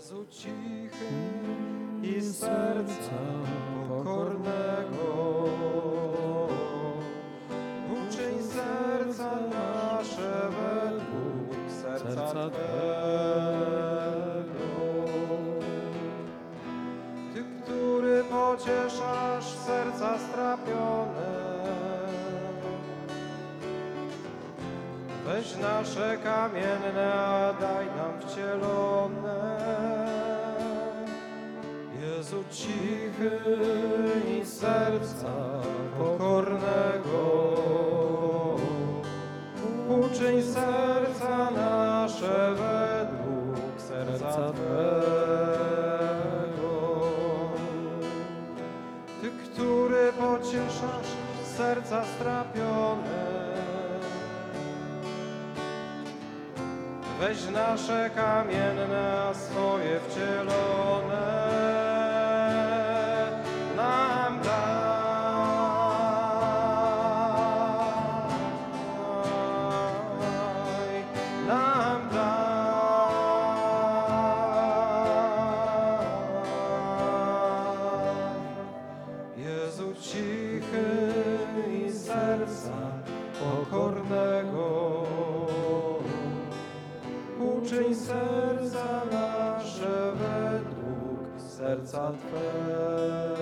Jezu cichy i serca pokornego. Uczyń serca nasze według serca Twego. Ty, który pocieszasz serca strapione. Weź nasze kamienne, a daj nam wcielone. Jezu cichy i serca pokornego. Uczyń serca nasze według serca Twego. Ty, który pocieszasz serca strapione. Weź nasze kamienne, swoje serca nasze według serca Twego.